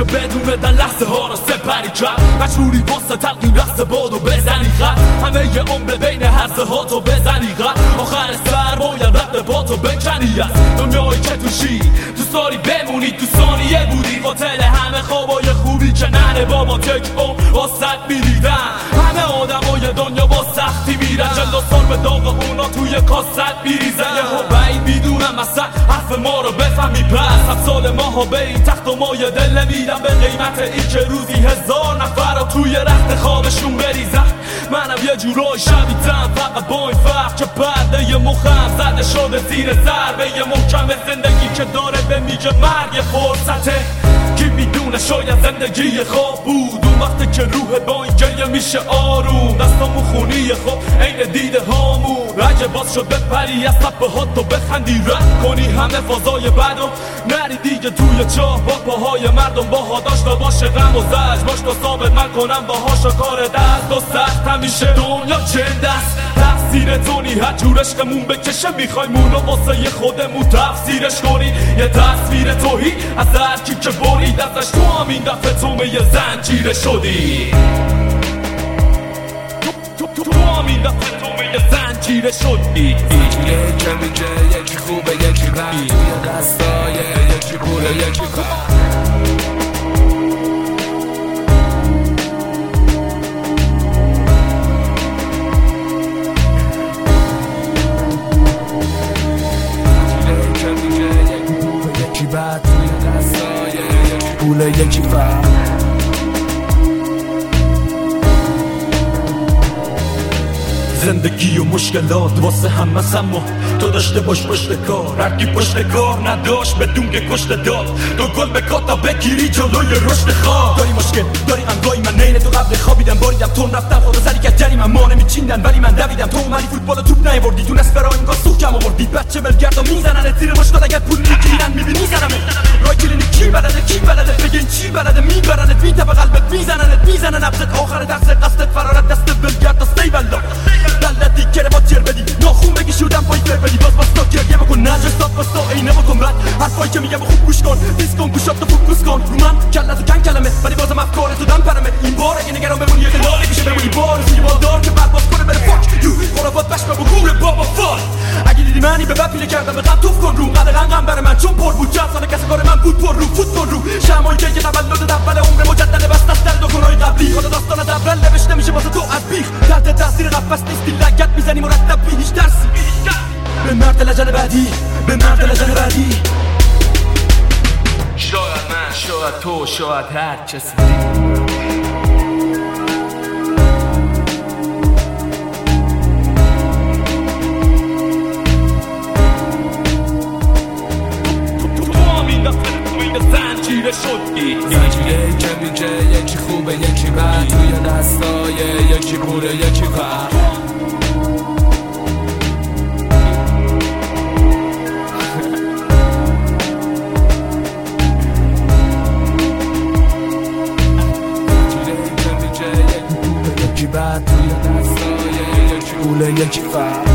بدون در لحظه ها رو سپری کرد. مجبوری واسه تلقیم رقص بادو بزنی خط همه یه عمر بین هرزه ها تو بزنی خط آخر سر باید رد با تو بکنی از دنیایی که توشی تو ساری بمونی. تو ثانیه بودی. قاتل همه خوابای خوبی که نره بابا تک او واسط می‌دیدن. همه آدمای دنیا تخت و مایه دل نمیدم به قیمت این که روزی هزار نفر رو توی رخت خوابشون بریزن منم یه جورای شبیتم فقط با این فرق که پرده مخم زده شده زیر ضربه محکم زندگی که داره به میگه مرگ فرصته کی می‌دونه شاید زندگی خواب بود. اون وقتی که روح با این گریه میشه آروم. دستامو خونی خوب عین دیده هامون. اگه باز شد بپری از تپه ها تو بخندی. رد کنی همه فضای بد و نری دیگه توی چاه با پاهای مردم باها داشته باشه غم و زج باش تو ثابت من کنم باهاش کار دست. و سخت همیشه دنیا چند است تقصیر تو نی هر جور بکشه می‌خوای مونو واسه خودمون تفسیرش کنی. یه تصویر توهی از هر کی که برید ازش تو هم این دفعه تو یه زنجیره شدی. تو هم این دفعه تو یه زنجیره شدی یکی که یکی خوبه یکی بد. توی دستای یکی پوله یکی بد. که میگه یکی بد. زندگی مشکلات واسه همه سما تو داشته باش پشت کار. هر کی پشت کار نداشت بدون که کشت داد. تو گل به کاتا بگیری جلوی رشد خواب داری مشکل داری غمگاهی من نین تو قبل خوابیدم باریدم. تو رفتم خدا سری که جری من ما نمیچیندن ولی من دویدم. تو اومدی فوتبال و توپ نیوردی تو نصف راه انگار سوکم آوردی. بچه بلگرد و می‌زنن. زیر مشکل اگر پول می‌گیرن می‌بینی می‌زنم رای کلینی کی بلده؟ کی بلده؟ بگین چی بلده؟ میبرنت. میته به قلبت میزننت. می‌زنن نبزت آخر درس قصدت فرارت. دست بلگرد سیبلا کن رو من کلت کن کلمه ولی بازم افکار تو دم پرمه این بار اگه نگران بمونی یه دلالی میشه بمونی بار روی دار که بعد باز کنه بره فاک یو خرافات بشمه با گور بابا فال اگه دیدی منی به بپیله کردم به توف کن رو قدر غم بر من چون پر بود سال کسی کار من بود پر رو فوت کن رو شمایی که تولد اول عمر مجدد بس از در دکونای قبلی خدا داستان از اول نوشته میشه واسه تو از بیخ تحت تاثیر قفس نیستی لگت می‌زنی مرتب بی هیچ درسی به مرد لجن بعدی به مرد لجن بعدی شاید تو شاید هر کسی زنجیره شدی. زنجیره که میگه یکی خوبه یکی بد. توی دستای یکی پوله یکی پر زنجیره که